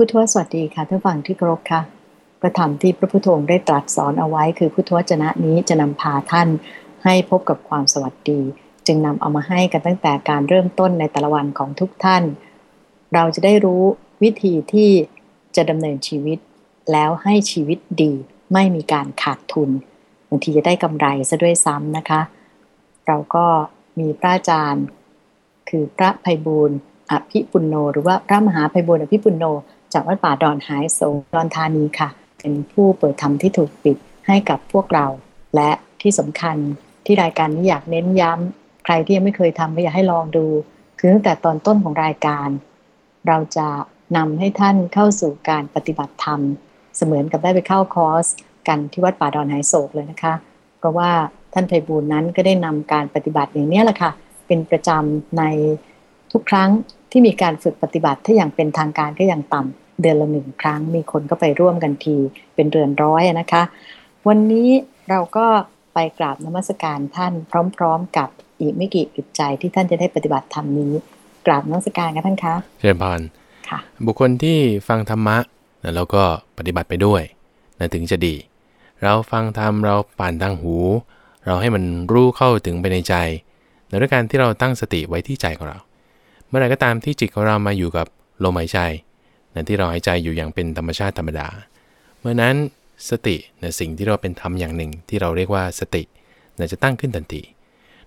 พุทธวสวัสดีค่ะท่านฟังที่เคารพค่ะพระธรรมที่พระพุทธองค์ได้ตรัสสอนเอาไว้ คือพุทธวจนะนี้จะนำพาท่านให้พบกับความสวัสดี จึงนำเอามาให้กันตั้งแต่การเริ่มต้นในแต่ละวันของทุกท่าน เราจะได้รู้วิธีที่จะดำเนินชีวิต แล้วให้ชีวิตดีไม่มีการขาดทุนบางทีจะได้กำไรซะด้วยซ้ำนะคะ เราก็มีพระอาจารย์ คือพระภัยบูรณ์อภิปุโน หรือว่าพระมหาภัยบูรณ์อภิปุโน จากวัดป่าดอนหายโศกดอนธานีค่ะ เป็นผู้เปิดธรรมที่ถูกปิดให้กับพวกเรา และที่สำคัญที่รายการนี้อยากเน้นย้ำใครที่ยังไม่เคยทำก็อยากให้ลองดู คือตั้งแต่ตอนต้นของรายการ เราจะนำให้ท่านเข้าสู่การปฏิบัติธรรม เสมือนกับได้ไปเข้าคอร์สกันที่วัดป่าดอนหายโศกเลยนะคะ เพราะว่าท่านไพบูลนั้นก็ได้นำการปฏิบัติอย่างนี้แหละค่ะ เป็นประจำในทุกครั้ง ที่มีการฝึกปฏิบัติถ้าอย่างเป็นทางการก็อย่างต่ำเดือนละหนึ่งครั้ง มีคนก็ไปร่วมกันทีเป็นเรือนร้อยนะคะ วันนี้เราก็ไปกราบนมัสการท่านพร้อม ๆ กับอีกไม่กี่อึดใจที่ท่านจะได้ปฏิบัติธรรมนี้ กราบนมัสการกันท่านคะเชิญพานค่ะ บุคคลที่ฟังธรรมะนะแล้วก็ปฏิบัติไปด้วยนะถึงจะดี เราฟังธรรมเราป่านทางหู เราให้มันรู้เข้าถึงไปในใจในด้วยการที่เราตั้งสติไว้ที่ใจของเราเมื่อไรก็ตามที่จิตของเรามาอยู่กับลมหายใจนะที่เราหายใจอยู่อย่างเป็นธรรมชาติธรรมดา เมื่อนั้นสตินะสิ่งที่เราเป็นธรรมอย่างหนึ่งที่เราเรียกว่าสตินะจะตั้งขึ้นทันที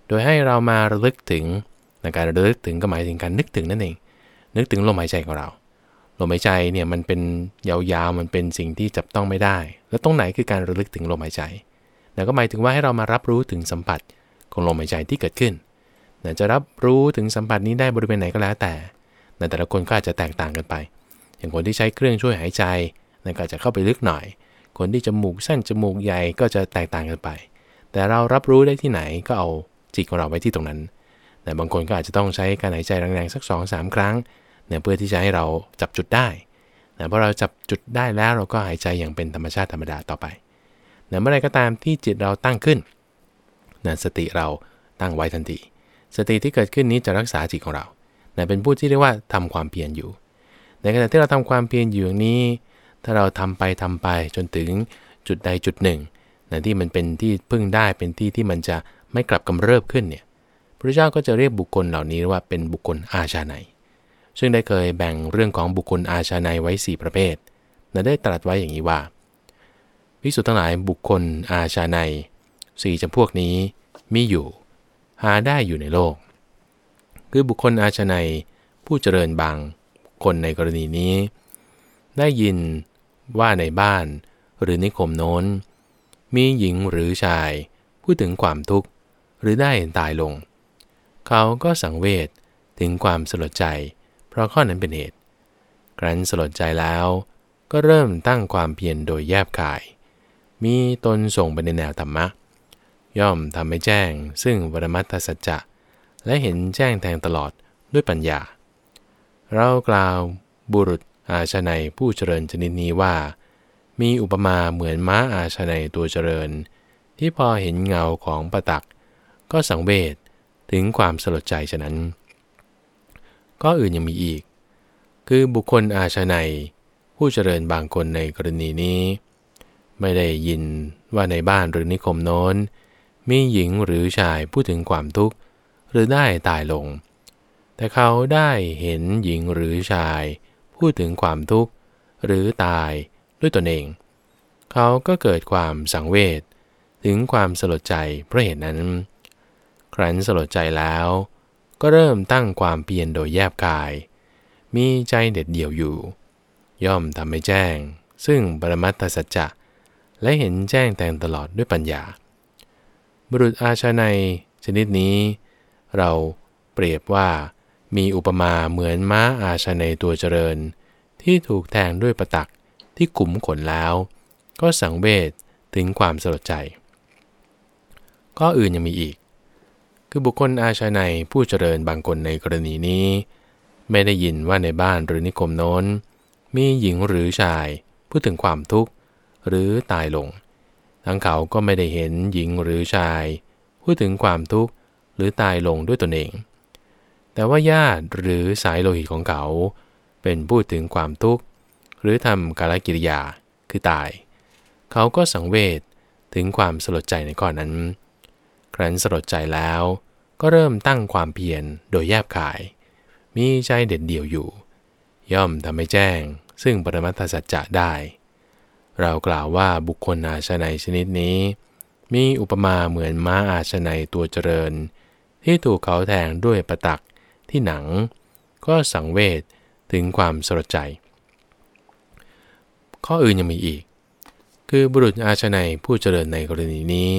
โดยให้เรามาระลึกถึงนะการระลึกถึงก็หมายถึงการนึกถึงนั่นเอง นึกถึงลมหายใจของเรา ลมหายใจเนี่ยมันเป็นยาวๆ มันเป็นสิ่งที่จับต้องไม่ได้ แล้วตรงไหนคือการระลึกถึงลมหายใจนะก็หมายถึงว่าให้เรามารับรู้ถึงสัมผัสของลมหายใจที่เกิดขึ้น จะรับรู้ถึงสัมผัสนี้ได้บริเวณไหนก็แล้วแต่นะแต่ละคนก็อาจจะแตกต่างกันไป อย่างคนที่ใช้เครื่องช่วยหายใจนะก็จะเข้าไปลึกหน่อย คนที่จมูกสั้นจมูกใหญ่ก็จะแตกต่างกันไป แต่เรารับรู้ได้ที่ไหนก็เอาจิตของเราไว้ที่ตรงนั้น แต่บางคนก็อาจจะต้องใช้การหายใจแรงๆสัก 2-3 ครั้งเนี่ยเพื่อที่จะให้เราจับจุดได้นะพอเราจับจุดได้แล้วเราก็หายใจอย่างเป็นธรรมชาติธรรมดาต่อไปนะเมื่อไรก็ตามที่จิตเราตั้งขึ้นนะสติเราตั้งไว้ทันที สติที่เกิดขึ้นนี้จะรักษาจิตของเรานะเป็นผู้ที่เรียกว่าทำความเพียรอยู่ ในขณะที่เราทำความเพียรอยู่อย่างนี้ ถ้าเราทำไปทำไปจนถึงจุดใดจุดหนึ่งนะที่มันเป็นที่พึ่งได้เป็นที่ที่มันจะไม่กลับกำเริบขึ้นเนี่ยพระเจ้าก็จะเรียกบุคคลเหล่านี้ว่าเป็นบุคคลอาชาไนซึ่งได้เคยแบ่งเรื่องของบุคคลอาชาไนไว้ 4 ประเภทนะได้ตรัสไว้อย่างนี้ว่าภิกษุทั้งหลายบุคคลอาชาไนสี่จำพวกนี้มีอยู่ หาได้อยู่ในโลก คือบุคคลอาชาไนผู้เจริญบางคนในกรณีนี้ ได้ยินว่าในบ้านหรือนิคมโน้น มีหญิงหรือชายพูดถึงความทุกข์หรือได้ตายลง เขาก็สังเวชถึงความสลดใจ เพราะข้อนั้นเป็นเหตุ ครั้นสลดใจแล้วก็เริ่มตั้งความเพียรโดยแยบกาย มีตนส่งไปในแนวธรรมะ ย่อมทำให้แจ้ง ซึ่งวรมัตถสัจจะ และเห็นแจ้งแทงตลอดด้วยปัญญา เรากล่าวบุรุษอาชนัยผู้เจริญชนิดนี้ว่า มีอุปมาเหมือนม้าอาชนัยตัวเจริญ ที่พอเห็นเงาของประตัก ก็สังเวชถึงความสลดใจฉะนั้น ก็อื่นยังมีอีก คือบุคคลอาชนัยผู้เจริญบางคนในกรณีนี้ ไม่ได้ยินว่าในบ้านหรือนิคมโน้น มีหญิงหรือชายพูดถึงความทุกข์ หรือได้ตายลง แต่เขาได้เห็นหญิงหรือชาย พูดถึงความทุกข์หรือตายด้วยตนเอง เขาก็เกิดความสังเวชถึงความสลดใจเพราะเหตุนั้น ครั้นสลดใจแล้ว ก็เริ่มตั้งความเพียรโดยแยบกาย มีใจเด็ดเดี่ยวอยู่ ย่อมทำให้แจ้ง ซึ่งปรมัตถสัจจะและเห็นแจ้งแทงตลอดด้วยปัญญา บุรุษอาชาในชนิดนี้ เราเปรียบว่า มีอุปมาเหมือนม้าอาชาในตัวเจริญ ที่ถูกแทงด้วยประตักที่ขุมขนแล้ว ก็สังเวชถึงความสลดใจก็อื่นยังมีอีก คือบุคคลอาชาในผู้เจริญบางคนในกรณีนี้ ไม่ได้ยินว่าในบ้านหรือนิคมโน้น มีหญิงหรือชายพูดถึงความทุกข์หรือตายลง ทั้งเขาก็ไม่ได้เห็นหญิงหรือชาย พูดถึงความทุกข์หรือตายลงด้วยตนเอง แต่ว่าญาติหรือสายโลหิตของเขา เป็นพูดถึงความทุกข์หรือทำกาลกิริยาคือตาย เขาก็สังเวชถึงความสลดใจในข้อนั้น ครั้นสลดใจแล้วก็เริ่มตั้งความเพียรโดยแยบขาย มีใจเด็ดเดี่ยวอยู่ ย่อมทำให้แจ้งซึ่งปรมัตถสัจจะได้ เรากล่าวว่าบุคคลอาชนัยชนิดนี้ มีอุปมาเหมือนม้าอาชนัยตัวเจริญ ที่ถูกเขาแทงด้วยประตักที่หนัง ก็สังเวชถึงความสลดใจ ข้ออื่นยังมีอีก คือบุรุษอาชนัยผู้เจริญในกรณีนี้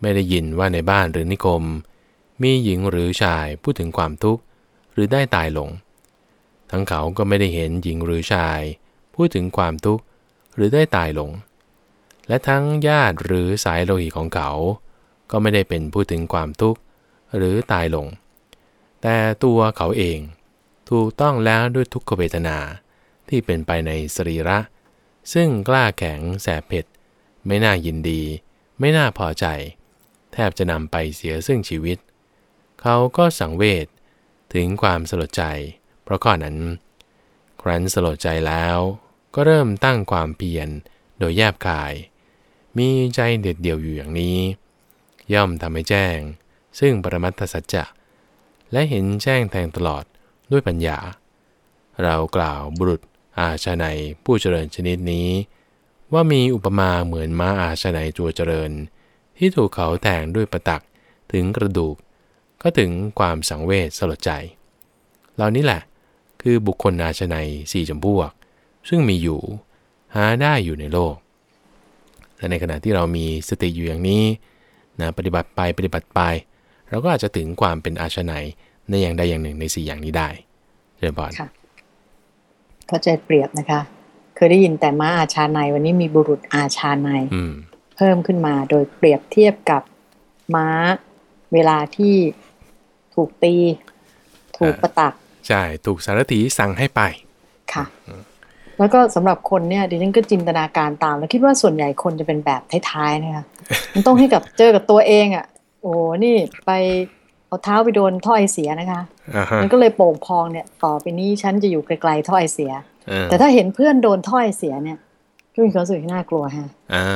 ไม่ได้ยินว่าในบ้านหรือนิคม มีหญิงหรือชายพูดถึงความทุกข์หรือได้ตายลง ทั้งเขาก็ไม่ได้เห็นหญิงหรือชาย พูดถึงความทุกข์ หรือได้ตายลง และทั้งญาติหรือสายโลหิตของเขา ก็ไม่ได้เป็นพูดถึงความทุกข์หรือตายลง แต่ตัวเขาเองถูกต้องแล้วด้วยทุกขเวทนาที่เป็นไปในสรีระ ซึ่งกล้าแข็งแสบเผ็ด ไม่น่ายินดี ไม่น่าพอใจ แทบจะนำไปเสียซึ่งชีวิต เขาก็สังเวชถึงความสลดใจ เพราะข้อนั้น ครั้นสลดใจแล้ว ก็เริ่มตั้งความเพียรโดยแยบกาย มีใจเด็ดเดี่ยวอยู่อย่างนี้ ย่อมทำให้แจ้ง ซึ่งปรมัตถสัจจะ และเห็นแจ้งแทงตลอดด้วยปัญญา เรากล่าวบุรุษอาชาในผู้เจริญชนิดนี้ ว่ามีอุปมาเหมือนม้าอาชาในตัวเจริญ ที่ถูกเขาแทงด้วยประตักถึงกระดูก ก็ถึงความสังเวชสลดใจ เหล่านี้แหละ คือบุคคลอาชาในสี่จำพวก ซึ่งมีอยู่หาได้อยู่ในโลก และในขณะที่เรามีสติอยู่อย่างนี้นะปฏิบัติไปปฏิบัติไป เราก็อาจจะถึงความเป็นอาชนัยในอย่างใดอย่างหนึ่งในสี่อย่างนี้ได้เชิญบอลค่ะเข้าใจเปรียบนะคะ เคยได้ยินแต่ม้าอาชาในวันนี้มีบุรุษอาชาในอืมเพิ่มขึ้นมาโดยเปรียบเทียบกับม้าเวลาที่ถูกตี ถูกประตัก ใช่ ถูกสารถีสั่งให้ไป ค่ะ แล้วก็สำหรับคนเนี่ยดิฉันก็จินตนาการตาม แล้วคิดว่าส่วนใหญ่คนจะเป็นแบบท้ายๆนะคะมันต้องให้กับเจอกับตัวเองอะ่ะ โอ้นี่ไปเอาเท้าไปโดนท่อไอเสียนะคะอ่าฮะมันก็เลยโป่งพองเนี่ย ต่อไปนี้ฉันจะอยู่ไกลๆท่อไอเสียเออแต่ถ้าเห็นเพื่อนโดนท่อไอเสียเนี่ยก็มีความรู้สึกที่น่ากลัวฮะอ่า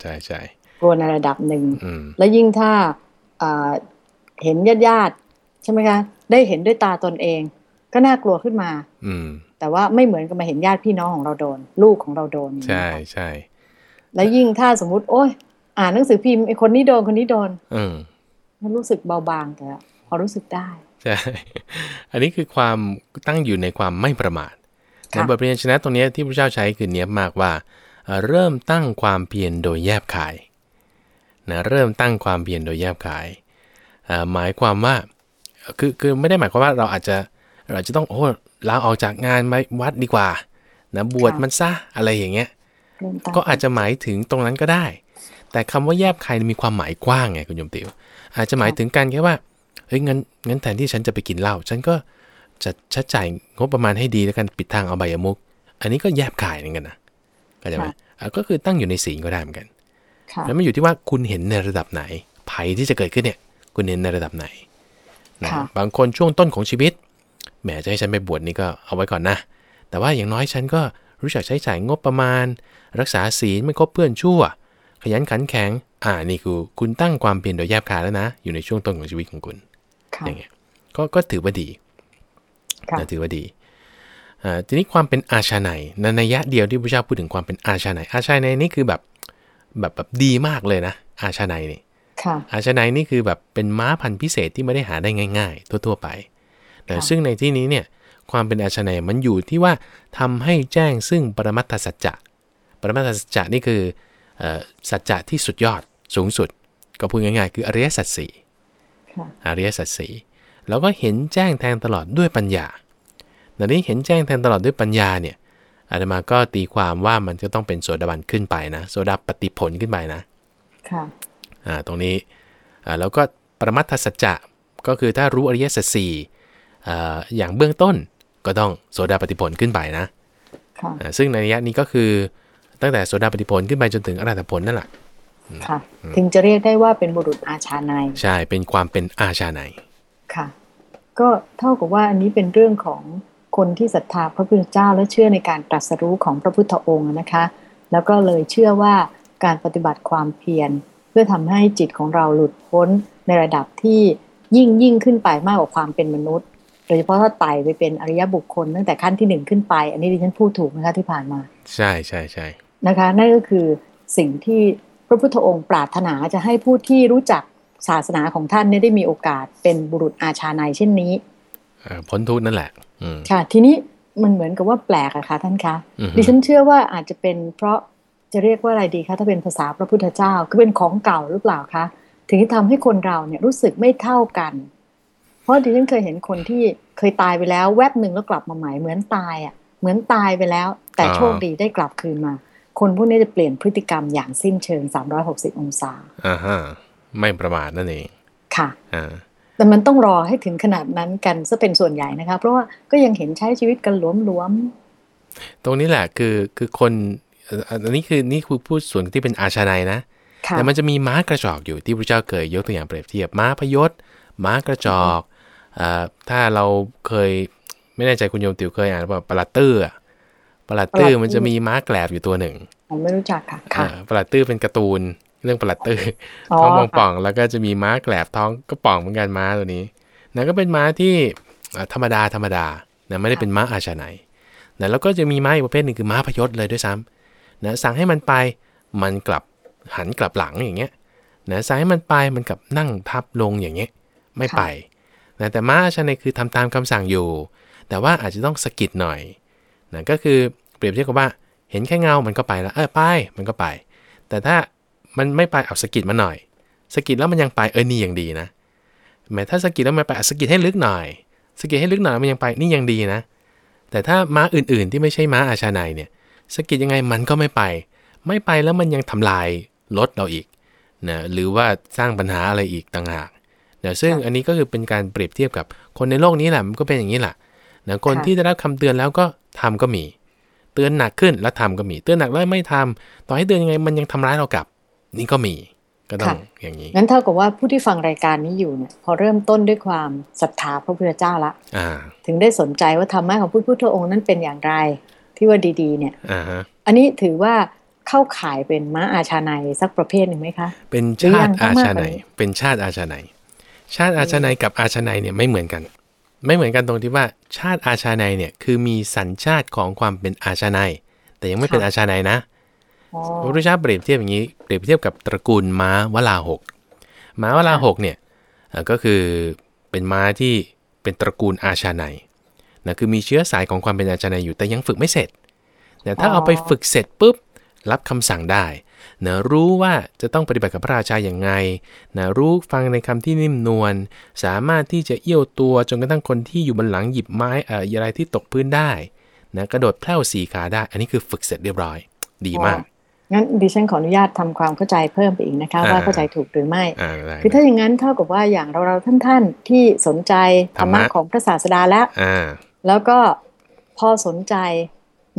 ใช่ใช่กลัวในระดับหนึ่งอืมและยิ่งถ้าอ่าเห็นญาติญาติๆใช่ไหมคะ ได้เห็นด้วยตาตนเอง ก็น่ากลัวขึ้นมา อืมแต่ว่าไม่เหมือนกับมาเห็นญาติพี่น้องของเราโดน ลูกของเราโดนใช่ใช่และยิ่งถ้าสมมุติ โอ้ยอ่านหนังสือพิมพ์ไอ้คนนี้โดนคนนี้โดน อืมมันรู้สึกเบาบางแต่พอรู้สึกได้ใช่อันนี้คือความตั้งอยู่ในความไม่ประมาทค่ะในบทเรียนชนะตรงเนี้ยที่พระเจ้าใช้คือเนี้ยบมากว่าเอ่อเริ่มตั้งความเพียรโดยแยบขายนะเริ่มตั้งความเพียรโดยแยบขายเอ่อหมายความว่าคือคือไม่ได้หมายความว่าเราอาจจะเราจะต้องโอ้ ลาออกจากงานมาวัดดีกว่านะบวชมันซะอะไรอย่างเงี้ยเริ่มตั้งก็อาจจะหมายถึงตรงนั้นก็ได้ แต่คำว่าแยบคายมีความหมายกว้างไงคุณโยมติว อาจจะหมายถึงการแค่ว่าเฮ้ยงั้นงั้นแทนที่ฉันจะไปกินเหล้าฉันก็จะชัดจ่ายงบประมาณให้ดีแล้วกันปิดทางเอาใบายมุก อันนี้ก็แยบคายเหมือนกันนะเข้าใจไหมอะก็คือตั้งอยู่ในศีลก็ได้เหมือนกันค่ะแล้วมันอยู่ที่ว่าคุณเห็นในระดับไหนภัยที่จะเกิดขึ้นเนี่ย คุณเห็นในระดับไหนนะค่ะบางคนช่วงต้นของชีวิต แหมจะให้ฉันไปบวชนี่ก็เอาไว้ก่อนนะ แต่ว่าอย่างน้อยฉันก็รู้จักใช้จ่ายงบประมาณ รักษาศีลไม่คบเพื่อนชั่ว ขยันขันแข็ง อ่านี่คือคุณตั้งความเพียรโดยแยบคายแล้วนะ อยู่ในช่วงต้นของชีวิตของคุณค่ะอย่างเงี้ยก็ก็ถือว่าดีค่ะนะถือว่าดีอ่าทีนี้ความเป็นอาชาไนยในนัยยะเดียวที่พระเจ้าพูดถึงความเป็นอาชาไนยอาชาไนยนี่คือแบบแบบแบบดีมากเลยนะอาชาไนยนี่ค่ะอาชาไนยนี่คือแบบเป็นม้าพันธุ์พิเศษที่ไม่ได้หาได้ง่าย ๆ ทั่ว ๆ ไป แต่ซึ่งในที่นี้เนี่ยความเป็นอาชาไนยมันอยู่ที่ว่าทำให้แจ้งซึ่งปรมัตถสัจจะ ปรมัตถสัจจะนี่คือเอ่อสัจจะที่สุดยอดสูงสุด ก็พูดง่ายๆ คืออริยสัจสี่ค่ะอริยสัจสี่แล้วก็เห็นแจ้งแทงตลอดด้วยปัญญาดังนี้เห็นแจ้งแทงตลอดด้วยปัญญาเนี่ยอาตมาก็ตีความว่ามันจะต้องเป็นโสดาบันขึ้นไปนะโสดาปฏิผลขึ้นไปนะค่ะอ่าตรงนี้อ่าแล้วก็ปรมัตถสัจจะก็คือถ้ารู้อริยสัจสี่ อ่าอย่างเบื้องต้นก็ต้องโสดาปฏิผลขึ้นไปนะค่ะอ่าซึ่งในระยะนี้ก็คือตั้งแต่โสดาปฏิผลขึ้นไปจนถึงอรหัตผลนั่นแหละค่ะ ถึงจะเรียกได้ว่าเป็นบุรุษอาชาในยใช่เป็นความเป็นอาชาไนยค่ะ ก็เท่ากับว่าอันนี้เป็นเรื่องของคนที่ศรัทธาพระพุทธเจ้าและเชื่อในการตรัสรู้ของพระพุทธองค์นะคะ แล้วก็เลยเชื่อว่าการปฏิบัติความเพียร เพื่อทำให้จิตของเราหลุดพ้นในระดับที่ยิ่งยิ่งขึ้นไปมากกว่าความเป็นมนุษย์ โดยเฉพาะถ้าไต่ไปเป็นอริยบุคคลตั้งแต่ขั้นที่หนึ่งขึ้นไป อันนี้ดิฉันพูดถูกนะคะที่ผ่านมา ใช่ใช่ใช่นะคะ นั่นก็คือสิ่งที่พระพุทธองค์ปรารถนาจะให้ผู้ที่รู้จักศาสนาของท่านเนี่ยได้มีโอกาสเป็นบุรุษอาชาในเช่นนี้เอ่อพ้นทุกข์นั่นแหละอืมค่ะ ทีนี้มันเหมือนกับว่าแปลกอะค่ะท่านคะอือฮึดิฉันเชื่อว่าอาจจะเป็นเพราะจะเรียกว่าอะไรดีคะถ้าเป็นภาษาพระพุทธเจ้าก็เป็นของเก่าหรือเปล่าคะถึงที่ทำให้คนเราเนี่ยรู้สึกไม่เท่ากัน เพราะดิฉันเคยเห็นคนที่เคยตายไปแล้วแวบหนึ่งแล้วกลับมาใหม่เหมือนตายอะเหมือนตายไปแล้ว แต่โชคดีได้กลับคืนมา คนพวกนี้จะเปลี่ยนพฤติกรรมอย่างสิ้นเชิง 360 องศาอ่าฮะไม่ประมาทนั่นเองค่ะอ่าแต่มันต้องรอให้ถึงขนาดนั้นกันซะเป็นส่วนใหญ่นะคะ เพราะว่าก็ยังเห็นใช้ชีวิตกันหลวมตรงนี้แหละคือคือคนเอ่ออันนี้คือนี่คือพูดส่วนที่เป็นอาชาไนยนะๆค่ะแต่มันจะมีม้ากระจอกอยู่ที่พระเจ้าเคยยกตัวอย่างเปรียบเทียบม้าพยศม้ากระจอกอ่า ถ้าเราเคยไม่แน่ใจคุณโยมติ๋วเคยอ่านว่าปลาตื้ออะปลาตื้อมันจะมีม้าแกลบอยู่ตัวหนึ่งผมไม่รู้จักค่ะค่ะอ่าปลาตื้อเป็นการ์ตูนเรื่องปลาตื้ออ๋อท้องป่องๆแล้วก็จะมีม้าแกลบท้องก็ป่องเหมือนกันม้าตัวนี้นะก็เป็นม้าที่อ่าธรรมดาธรรมดานะไม่ได้เป็นม้าอาชาไนยนะแล้วก็จะมีม้าอีกประเภทหนึ่งคือม้าพยศเลยด้วยซ้ำนะสั่งให้มันไปมันกลับหันกลับหลังอย่างเงี้ยนะสั่งให้มันไปมันกลับนั่งทับลงอย่างเงี้ยไม่ไป นะแต่ม้าอาชาไนคือทำตามคำสั่งอยู่ แต่ว่าอาจจะต้องสกิดหน่อยนะก็คือเปรียบเทียบกับว่าเห็นแค่เงา มันก็ไปแล้ว เออไป มันก็ไป แต่ถ้ามันไม่ไปเอาสกิดมาหน่อย สกิดแล้วมันยังไป เออ นี่ยังดีนะแม้ถ้าสกิดแล้วมันไปอะสกิดให้ลึกหน่อย สกิดให้ลึกหน่อยมันยังไป นี่ยังดีนะ แต่ถ้าม้าอื่น ๆ ที่ไม่ใช่ม้าอาชาไนยเนี่ย สกิดยังไงมันก็ไม่ไป ไม่ไปแล้วมันยังทำลายรถเราอีกนะ หรือว่าสร้างปัญหาอะไรอีกต่างหาก นะซึ่งอันนี้ก็คือเป็นการเปรียบเทียบกับคนในโลกนี้แหละมันก็เป็นอย่างนี้แหละนะคนที่ได้รับคำเตือนแล้วก็ทำก็มี เตือนหนักขึ้นแล้วทำก็มี เตือนหนักแล้วไม่ทำต่อให้เตือนยังไงมันยังทำร้ายเรากลับ นี่ก็มีก็ต้องอย่างนี้งั้นเท่ากับว่าผู้ที่ฟังรายการนี้อยู่เนี่ยพอเริ่มต้นด้วยความศรัทธาพระพุทธเจ้าละอ่าถึงได้สนใจว่าธรรมะของพระพุทธองค์นั้นเป็นอย่างไร ที่ว่าดี ๆ เนี่ยอ่าฮะอันนี้ถือว่าเข้าข่ายเป็นม้าอาชาในยสักประเภทหนึ่งไหมคะ เป็นหรือชายัติงต้ออางมากชากว่าไนนี้ยเป็นชาติอาชาไนย ชาติอาชาไนยกับอาชาไนยเนี่ยไม่เหมือนกัน ไม่เหมือนกันตรงที่ว่าชาติอาชาไนยเนี่ยคือมีสัญชาติของความเป็นอาชาไนยแต่ยังไม่เป็นอาชาไนยนะอ๋อพระพุทธเจ้าเปรียบเทียบอย่างนี้เปรียบเทียบกับตระกูลม้าวลาหกม้าวลาหกเนี่ยเอ่อก็คือเป็นม้าที่เป็นตระกูลอาชาไนยนะคือมีเชื้อสายของความเป็นอาชาไนยอยู่แต่ยังฝึกไม่เสร็จนะถ้าเอาไปฝึกเสร็จปุ๊บรับคำสั่งได้ นะรู้ว่าจะต้องปฏิบัติกับพระราชาอย่างไงนะรู้ฟังในคำที่นิ่มนวลสามารถที่จะเอี้ยวตัวจนกระทั่งคนที่อยู่บนหลังหยิบไม้เอ่ออะไรที่ตกพื้นได้นะกระโดดแพร่วสีขาได้ อันนี้คือฝึกเสร็จเรียบร้อย ดีมากงั้นดิฉันขออนุญาตทำความเข้าใจเพิ่มไปอีกนะคะอ่าว่าเข้าใจถูกหรือไม่อ่าได้คือถ้าอย่างนั้นเท่ากับว่าอย่างเราเราท่านท่านๆที่สนใจธรรมะธรรมะของพระศาสดาแล้วอ่าแล้วก็พอสนใจ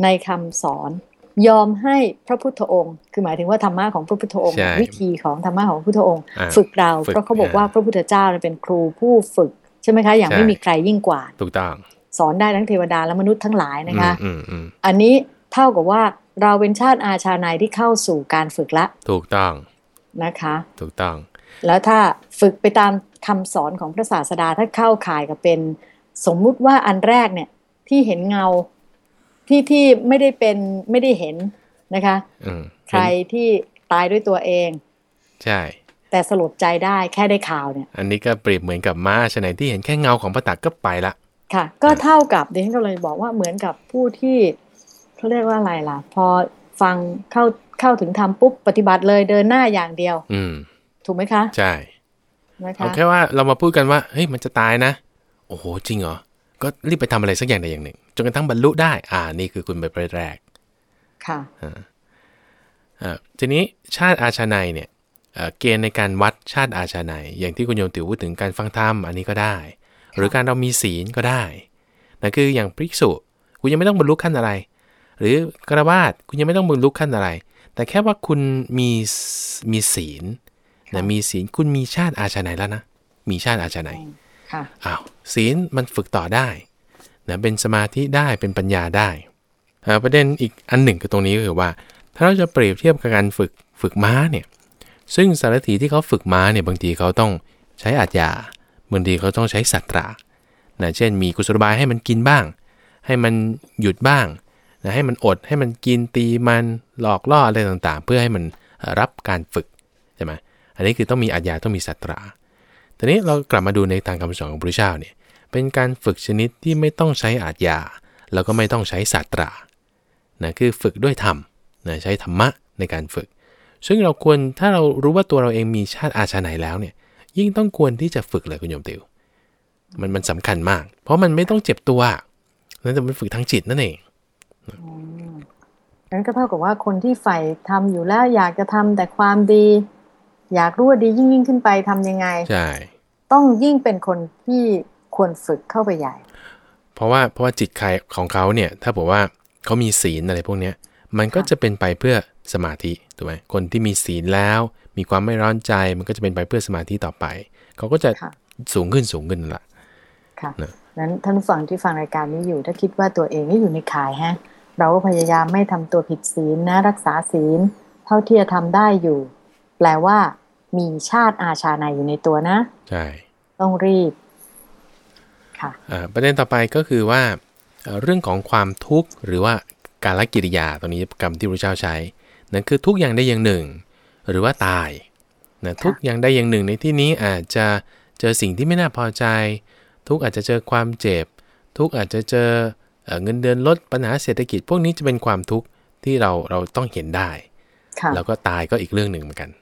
ในคำสอน ยอมให้พระพุทธองค์ คือหมายถึงว่าธรรมะของพระพุทธองค์ใช่วิธีของธรรมะของพระพุทธองค์อ่าฝึกเราฝึกเพราะเขาบอกอ่าว่าพระพุทธเจ้าเนี่ยเป็นครูผู้ฝึก ใช่ไหมคะ อย่างใช่ไม่มีใครยิ่งกว่าถูกต้องสอนได้ทั้งเทวดาและมนุษย์ทั้งหลายนะคะอืมอืมอันนี้เท่ากับว่าเราเป็นชาติอาชาในที่เข้าสู่การฝึกละ ถูกต้องนะคะ ถูกต้อง แล้วถ้าฝึกไปตามคำสอนของพระศาสดาถ้าเข้าข่ายกับเป็น สมมุติว่าอันแรกเนี่ยที่เห็นเงา ที่ที่ไม่ได้เป็นไม่ได้เห็นนะคะอืมใครที่ตายด้วยตัวเอง ใช่ แต่สลดใจได้แค่ได้ข่าวเนี่ย อันนี้ก็เปรียบเหมือนกับม้าชนไหนที่เห็นแค่เงาของพระตักก็ไปละ ค่ะ ก็เท่ากับดิฉันก็เลยบอกว่าเหมือนกับผู้ที่เขาเรียกว่าอะไรล่ะ พอฟังเข้าเข้าถึงทำปุ๊บปฏิบัติเลยเดินหน้าอย่างเดียว อืม ถูกไหมคะ ใช่นะคะเอาแค่ว่าเรามาพูดกันว่าเฮ้ยมันจะตายนะ โอ้โหจริงเหรอ ก็รีบไปทำอะไรสักอย่างใดอย่างหนึ่ง จนกระทั่งบรรลุได้ อ่า นี่คือคุณไปประเภทแรก ค่ะอ่าทีนี้ชาติอาชาไนยเนี่ยเอ่อเกณฑ์ในการวัดชาติอาชาไนยอย่างที่คุณโยมติ๋วพูดถึงการฟังธรรมอันนี้ก็ได้ หรือการเรามีศีลก็ได้นะคืออย่างภิกษุคุณยังไม่ต้องบรรลุขั้นอะไร หรือกระบาดคุณยังไม่ต้องบรรลุขั้นอะไร แต่แค่ว่าคุณมีสมีศีลนะมีศีลคุณมีชาติอาชาไนยแล้วนะมีชาติอาชาไนยค่ะ อ้าวศีลมันฝึกต่อได้นะเป็นสมาธิได้เป็นปัญญาได้ ประเด็นอีกอันหนึ่งคือตรงนี้ก็คือว่า ถ้าเราจะเปรียบเทียบกับการฝึกฝึกม้าเนี่ยซึ่งสารถีที่เขาฝึกม้าเนี่ยบางทีเขาต้องใช้อาจยาบางทีเขาต้องใช้สัตรานะเช่น มีกุศลบายให้มันกินบ้าง ให้มันหยุดบ้างนะให้มันอดให้มันกินตีมันหลอกล่ออะไรต่างๆ เพื่อให้มันรับการฝึกใช่ไหมอันนี้คือต้องมีอาญาต้องมีสัตรา ทีนี้เรากลับมาดูในทางคำสอนของพระเจ้าเนี่ย เป็นการฝึกชนิดที่ไม่ต้องใช้อาญาแล้วก็ไม่ต้องใช้ศาสตรานะคือฝึกด้วยธรรมนะใช้ธรรมะในการฝึก ซึ่งเราควรถ้าเรารู้ว่าตัวเราเองมีชาติอาชาไหนแล้วเนี่ย ยิ่งต้องควรที่จะฝึกเลยคุณโยมติว มันมันสำคัญมาก เพราะมันไม่ต้องเจ็บตัวนั่นแต่มันฝึกทางจิตนั่นเองนั้นก็เท่ากับว่าคนที่ใฝ่ทำอยู่แล้วอยากจะทำแต่ความดี อยากรู้ว่าดียิ่งยิ่งขึ้นไปทํำยังไงใช่ต้องยิ่งเป็นคนที่ควรฝึกเข้าไปใหญ่ เพราะว่าเพราะว่าจิตใครของเขาเนี่ย ถ้าบอกว่าเขามีศีลอะไรพวกเนี้ย มันก็จะเป็นไปเพื่อสมาธิถูกไหมคนที่มีศีลแล้ว มีความไม่ร้อนใจ มันก็จะเป็นไปเพื่อสมาธิต่อไป เขาก็จะสูงขึ้นสูงขึ้นละค่ะนั้นท่านฟังที่ฟังรายการนี้อยู่ ถ้าคิดว่าตัวเองนี่อยู่ในข่ายฮะ เราก็พยายามไม่ทำตัวผิดศีลนะ รักษาศีลเท่าที่จะทำได้อยู่ แปลว่า มีชาติอาชาในอยู่ในตัวนะ ใช่ ต้องรีบ ค่ะประเด็นต่อไปก็คือว่า เรื่องของความทุกข์หรือว่าการละกิริยาตรงนี้กรรมที่พระเจ้าใช้ นั่นคือทุกอย่างได้อย่างหนึ่ง หรือว่าตายนะทุกอย่างได้อย่างหนึ่งในที่นี้อาจจะเจอสิ่งที่ไม่น่าพอใจ ทุกอาจจะเจอความเจ็บ ทุกอาจจะเจอเงินเดือนลดปัญหาเศรษฐกิจ พวกนี้จะเป็นความทุกข์ที่เราเราต้องเห็นได้ แล้วก็ตายก็อีกเรื่องหนึ่งเหมือนกันนะ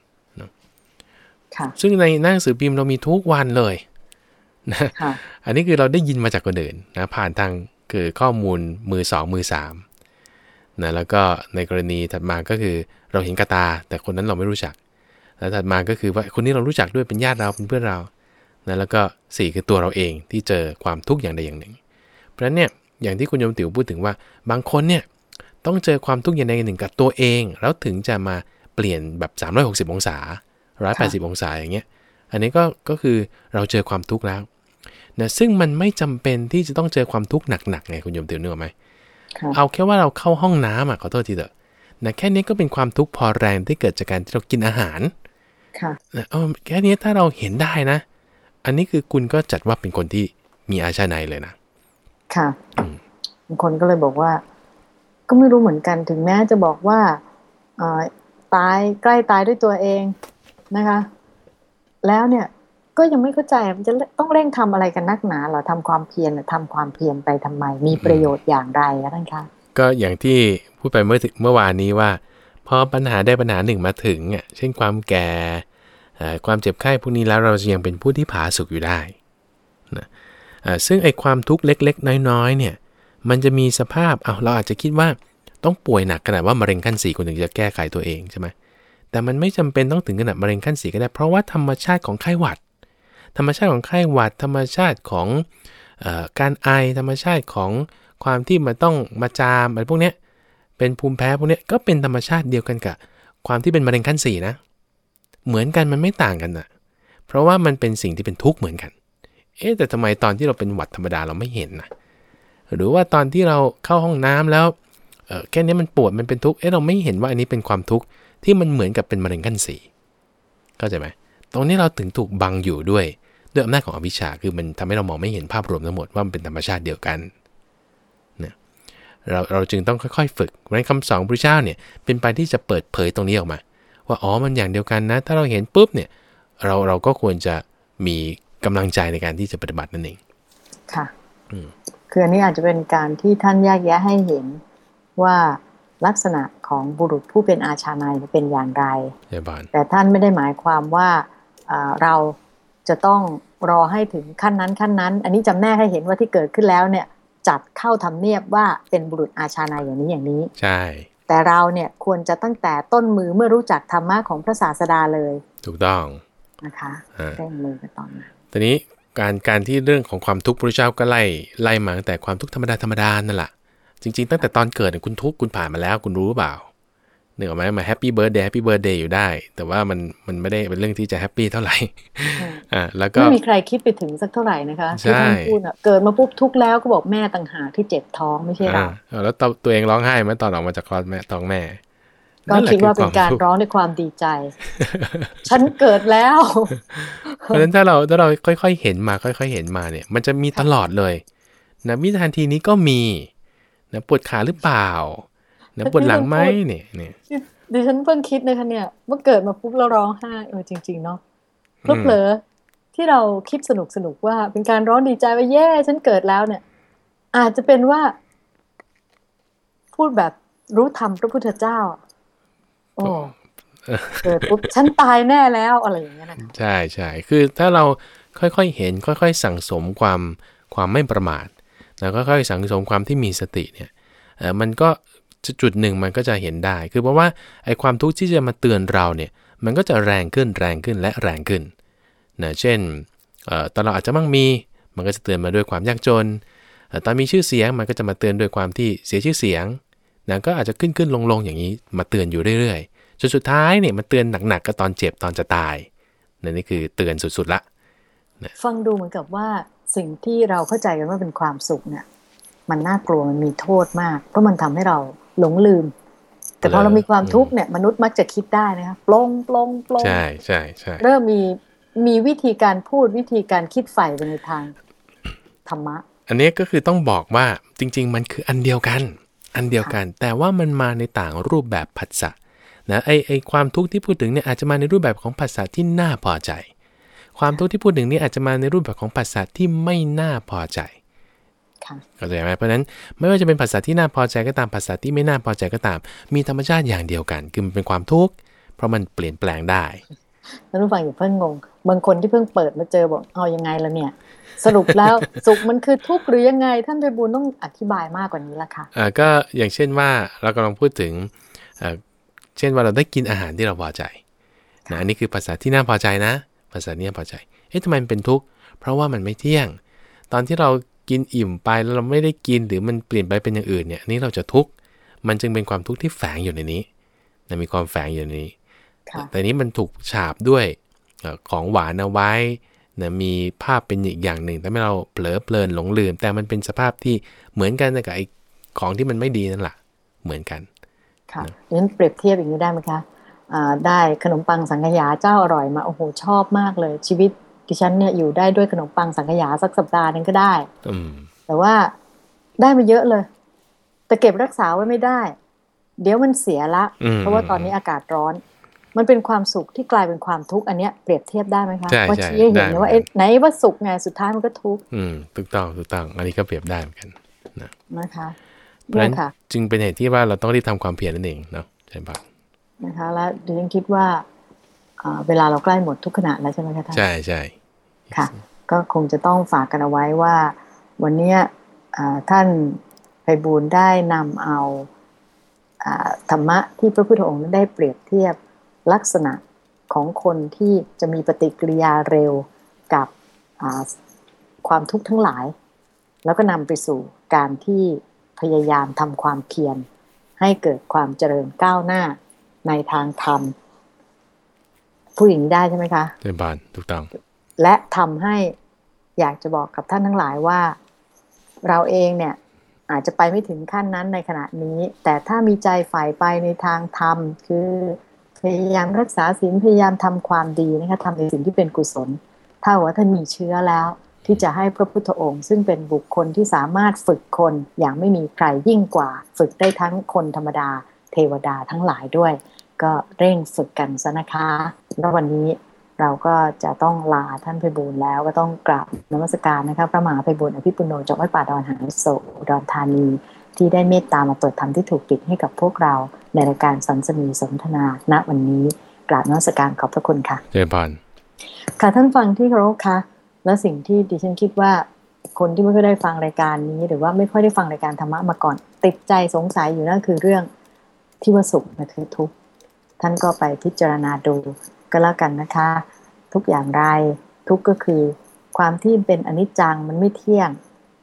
ซึ่งในหนังสือพิมพ์เรามีทุกวันเลยนะอันนี้คือเราได้ยินมาจากคนอื่นนะผ่านทางคือข้อมูลมือสองมือสามนะแล้วก็ในกรณีถัดมาก็คือเราเห็นกระตา แต่คนนั้นเราไม่รู้จัก แล้วถัดมาก็คือว่าคนนี้เรารู้จักด้วยเป็นญาติเราเป็นเพื่อนเรานะแล้วก็ 4 คือตัวเราเองที่เจอความทุกข์อย่างใดอย่างหนึ่ง เพราะฉะนั้นเนี่ยอย่างที่คุณโยมติ๋วพูดถึงว่าบางคนเนี่ยต้องเจอความทุกข์อย่างใดอย่างหนึ่งกับตัวเอง แล้วถึงจะมาเปลี่ยนแบบ 360 องศา 180องศาอย่างเงี้ย อันนี้ก็ก็คือเราเจอความทุกข์แล้วนะซึ่งมันไม่จำเป็นที่จะต้องเจอความทุกข์หนักๆไงคุณโยมติ๋วนึกไหมเอาแค่ว่าเราเข้าห้องน้ำอะขอโทษทีเถอะนะแค่นี้ก็เป็นความทุกข์พอแรงที่เกิดจากการที่เรากินอาหารค่ะเออแค่นี้ถ้าเราเห็นได้นะ อันนี้คือคุณก็จัดว่าเป็นคนที่มีอาชาในเลยนะ ค่ะบางคนก็เลยบอกว่า ก็ไม่รู้เหมือนกันถึงแม้จะบอกว่าตายใกล้ตายด้วยตัวเอง นะคะ แล้วเนี่ยก็ยังไม่เข้าใจมันจะต้องเร่งทำอะไรกันนักหนาหรอทำความเพียรหรือทำความเพียรไปทำไม มีประโยชน์อย่างไรคะท่านคะก็อย่างที่พูดไปเมื่อเมื่อวานนี้ว่าพอปัญหาได้ปัญหาหนึ่งมาถึงอะเช่นความแก่ความเจ็บไข้พวกนี้แล้วเราจะยังเป็นผู้ที่ผาสุกอยู่ได้นะซึ่งไอ้ความทุกข์เล็ก ๆ น้อยๆเนี่ยมันจะมีสภาพเอาเราอาจจะคิดว่าต้องป่วยหนักขนาดว่ามะเร็งขั้นสี่คนถึงจะแก้ไขตัวเองใช่ไหม แต่มันไม่จำเป็นต้องถึงขนาดมะเร็งขั้นสี่ก็ได้ เพราะว่าธรรมชาติของไข้หวัด ธรรมชาติของไข้หวัด ธรรมชาติของอการไอธรรมชาติของความที่มันต้องมาจามอะไรพวกนี้เป็นภูมิแพ้พวกนี้ก็เป็นธรรมชาติเดียวกันกับความที่เป็นมะเร็งขั้นสี่นะเหมือนกันมันไม่ต่างกันนะเพราะว่ามันเป็นสิ่งที่เป็นทุกข์เหมือนกัน เอ๊แต่ทำไมตอนที่เราเป็นหวัดธรรมดาเราไม่เห็นนะหรือว่าตอนที่เราเข้าห้องน้ำแล้วแค่นี้มันปวดมันเป็นทุกข์เอ๊ะเราไม่เห็นว่าอันนี้เป็นความทุกข์ ที่มันเหมือนกับเป็นมะเร็งขั้นสี่เข้าใจไหมตรงนี้เราถึงถูกบังอยู่ด้วยด้วยอำนาจของอวิชชาคือมันทำให้เรามองไม่เห็นภาพรวมทั้งหมดว่ามันเป็นธรรมชาติเดียวกันเนี่ยเราเราจึงต้องค่อยๆ ฝึกในคำสอนพระเจ้าเนี่ยเป็นไปที่จะเปิดเผยตรงนี้ออกมา ว่าอ๋อมันอย่างเดียวกันนะ ถ้าเราเห็นปุ๊บเนี่ยเราเราก็ควรจะมีกำลังใจในการที่จะปฏิบัตินั่นเองค่ะคืออันนี้อาจจะเป็นการที่ท่านแยกแยะให้เห็นว่า ลักษณะของบุรุษผู้เป็นอาชาในเป็นอย่างไร แต่ท่านไม่ได้หมายความว่าเราจะต้องรอให้ถึงขั้นนั้นขั้นนั้น อันนี้จำแนกให้เห็นว่าที่เกิดขึ้นแล้วเนี่ยจัดเข้าทำเนียบว่าเป็นบุรุษอาชาในอย่างนี้อย่างนี้ ใช่ แต่เราเนี่ยควรจะตั้งแต่ต้นมือเมื่อรู้จักธรรมะของพระศาสดาเลย ถูกต้องนะคะเร่งมือกันตอนนั้นทีนี้การการที่เรื่องของความทุกข์พระเจ้าก็ไล่ไล่มาตั้งแต่ความทุกข์ธรรมดาธรรมดานั่นแหละ จริง ๆ ตั้งแต่ตอนเกิดคุณทุกข์คุณผ่านมาแล้วคุณรู้หรือเปล่าหนึ่งออกไหมมา Happy Birthday Happy Birthday อยู่ได้ แต่ว่ามันมันไม่ได้เป็นเรื่องที่จะ happy เท่าไหร่อ่าแล้วก็ไม่มีใครคิดไปถึงสักเท่าไหร่นะคะที่ท่านพูดอะเกิดมาปุ๊บทุกข์แล้วก็บอกแม่ต่างหากที่เจ็บท้องไม่ใช่เราแล้วตัวเองร้องไห้ไหมตอนออกมาจากคลอดแม่ท้องแม่ ก็คิดว่าเป็นการร้องในความดีใจ ฉันเกิดแล้ว เพราะฉะนั้นถ้าเราถ้าเราค่อย ๆ เห็นมา ค่อย ๆ เห็นมาเนี่ย มันจะมีตลอดเลยนะมิทันทีนี้ก็มี นะปวดขาหรือเปล่านะปวดหลังไหมเนี่ยเนี่ยดิฉันเพิ่งคิดนะคะเนี่ยเมื่อเกิดมาปุ๊บเราร้องไห้เออจริง ๆ เนาะเพลอที่เราคิดสนุกสนุกว่า เป็นการร้องดีใจว่าแย่ฉันเกิดแล้วเนี่ย อาจจะเป็นว่า พูดแบบรู้ธรรมพระพุทธเจ้าโอ้เกิดปุ๊บฉันตายแน่แล้วอะไรอย่างเงี้ยนะใช่ใช่คือถ้าเราค่อยๆเห็น ค่อย ๆ สั่งสมความความไม่ประมาท แล้วก็ค่อยสังสมความที่มีสติเนี่ยเออมันก็จุดหนึ่งมันก็จะเห็นได้ คือเพราะว่าไอ้ความทุกข์ที่จะมาเตือนเราเนี่ยมันก็จะแรงขึ้นแรงขึ้นและแรงขึ้นนะเช่นตอนเราอาจจะมั่งมี มันก็จะเตือนมาด้วยความยากจน ตอนมีชื่อเสียงมันก็จะมาเตือนด้วยความที่เสียชื่อเสียงนะก็อาจจะขึ้นขึ้นลงลงอย่างนี้มาเตือนอยู่เรื่อยๆจนสุดท้ายเนี่ยมาเตือนหนักๆก็ตอนเจ็บตอนจะตายนั่นนี่คือเตือนสุดๆละฟังดูเหมือนกับว่า สิ่งที่เราเข้าใจกันว่าเป็นความสุขเนี่ย มันน่ากลัวมันมีโทษมาก เพราะมันทำให้เราหลงลืม แต่พอเรามีความทุกข์เนี่ยมนุษย์มักจะคิดได้นะคะปลงปลงปลงใช่ใช่ใช่เริ่มมีมีวิธีการพูดวิธีการคิดใฝ่ไปในทางธรรมะ อันนี้ก็คือต้องบอกว่าจริง ๆ มันคืออันเดียวกัน อันเดียวกัน แต่ว่ามันมาในต่างรูปแบบผัสสะนะไอไอความทุกข์ที่พูดถึงเนี่ยอาจจะมาในรูปแบบของผัสสะที่น่าพอใจ ความทุกข์ที่พูดถึงนี่อาจจะมาในรูปแบบของผัสสะที่ไม่น่าพอใจเข้าใจไหมเพราะฉะนั้นไม่ว่าจะเป็นภาษาที่น่าพอใจก็ตามภาษาที่ไม่น่าพอใจก็ตาม มีธรรมชาติอย่างเดียวกัน คือมันเป็นความทุกข์เพราะมันเปลี่ยนแปลงได้ท่านผู้ฟังอย่าเพิ่งงง บางคนที่เพิ่งเปิดมาเจอบอกเอายังไงละเนี่ย สรุปแล้วสุขมันคือทุกข์หรือยังไง ท่านไปบุญต้องอธิบายมากกว่านี้ละค่ะอ่าก็อย่างเช่นว่าเรากำลังพูดถึงอ่าเช่นว่าเราได้กินอาหารที่เราพอใจนะอันนี้คือภาษาที่น่าพอใจนะ ภาษานี้พอใจ เอ๊ะทำไมมันเป็นทุกข์ เพราะว่ามันไม่เที่ยง ตอนที่เรากินอิ่มไปแล้วเราไม่ได้กินหรือมันเปลี่ยนไปเป็นอย่างอื่นเนี่ยนี่เราจะทุกข์ มันจึงเป็นความทุกข์ที่แฝงอยู่ในนี้นะมีความแฝงอยู่ในนี้ แต่นี้มันถูกฉาบด้วยของหวานเอาไว้นะมีภาพเป็นอีกอย่างหนึ่งทำให้เราเผลอเพลินหลงลืม แต่มันเป็นสภาพที่เหมือนกันกับไอ้ของที่มันไม่ดีนั่นแหละเหมือนกันค่ะงั้นเปรียบเทียบอย่างนี้ได้ไหมคะ ได้ขนมปังสังขยาเจ้าอร่อยมาโอ้โหชอบมากเลย ชีวิตดิฉันเนี่ยอยู่ได้ด้วยขนมปังสังขยาสักสัปดาห์นึงก็ได้แต่ว่าได้มาเยอะเลย แต่เก็บรักษาไว้ไม่ได้ เดี๋ยวมันเสียละ เพราะว่าตอนนี้อากาศร้อน มันเป็นความสุขที่กลายเป็นความทุกข์อันเนี้ยเปรียบเทียบได้ไหมคะว่าชี้ให้เห็นว่าไหนว่าสุขไงสุดท้ายมันก็ทุกข์อืมถูกต้องถูกต้องอันนี้ก็เปรียบได้เหมือนกันนะนะคะเพราะฉะนั้นจึงเป็นเหตุที่ว่าเราต้องรีบทำความเพียรนั่นเองเนาะใช่ปะ นะคะแล้วดิฉันคิดว่าเวลาเราใกล้หมดทุกขณะแล้วใช่ไหมคะท่านใช่ใช่ค่ะ ก็คงจะต้องฝากกันเอาไว้ว่า วันนี้ท่านไพบูลได้นำเอาธรรมะที่พระพุทธองค์ได้เปรียบเทียบลักษณะของคนที่จะมีปฏิกิริยาเร็วกับความทุกข์ทั้งหลาย แล้วก็นำไปสู่การที่พยายามทำความเพียรให้เกิดความเจริญก้าวหน้า ในทางธรรม ผู้หญิงได้ใช่ไหมคะเต็มบานถูกต้อง และทำให้อยากจะบอกกับท่านทั้งหลายว่า เราเองเนี่ย อาจจะไปไม่ถึงขั้นนั้นในขณะนี้ แต่ถ้ามีใจฝ่ายไปในทางธรรม คือพยายามรักษาศีลพยายามทำความดีนะคะทำในสิ่งที่เป็นกุศลถ้าว่าท่านมีเชื้อแล้วที่จะให้พระพุทธองค์ ซึ่งเป็นบุคคลที่สามารถฝึกคนอย่างไม่มีใครยิ่งกว่า ฝึกได้ทั้งคนธรรมดา เทวดาทั้งหลายด้วย ก็เร่งฝึกกันซะนะคะ แล้ววันนี้เราก็จะต้องลาท่านไพบูลแล้วก็ต้องกราบนมัสการนะคะพระมหาไพบูลอภิปุโนจากวัดป่าดอนหางโศดอนธานี ที่ได้เมตตามาเปิดธรรมที่ถูกปิดให้กับพวกเราในรายการสันสนีสนทนาณวันนี้กราบนมัสการขอบพระคุณค่ะเจริญพรค่ะท่านฟังที่เคารพค่ะ และสิ่งที่ดิฉันคิดว่าคนที่ไม่ค่อยได้ฟังรายการนี้ หรือว่าไม่ค่อยได้ฟังรายการธรรมะมาก่อน ติดใจสงสัยอยู่นั่นคือเรื่องที่ว่าสุขนะคือทุกข์ ท่านก็ไปพิจารณาดูก็แล้วกันนะคะ ทุกอย่างไรทุกก็คือ ความที่เป็นอนิจจังมันไม่เที่ยง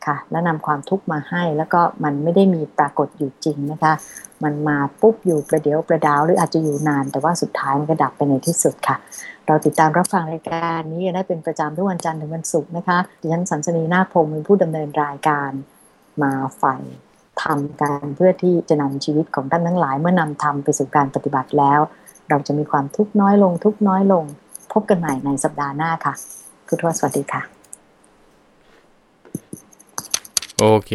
ค่ะ แล้วนำความทุกข์มาให้ แล้วก็มันไม่ได้มีปรากฏอยู่จริงนะคะ มันมาปุ๊บอยู่ประเดี๋ยวประดาวหรืออาจจะอยู่นาน แต่ว่าสุดท้ายมันก็ดับไปในที่สุดค่ะ เราติดตามรับฟังรายการนี้ได้เป็นประจำทุกวันจันทร์ถึงวันศุกร์นะคะดิฉันสันสนีนาคพงศ์เป็นผู้ดำเนินรายการมาฝ่าย ทำการเพื่อที่จะนำชีวิตของท่านทั้งหลาย เมื่อนำทำไปสู่การปฏิบัติแล้ว เราจะมีความทุกข์น้อยลง ทุกข์น้อยลง พบกันใหม่ในสัปดาห์หน้าค่ะพุทธวสวัสดีค่ะ โอเค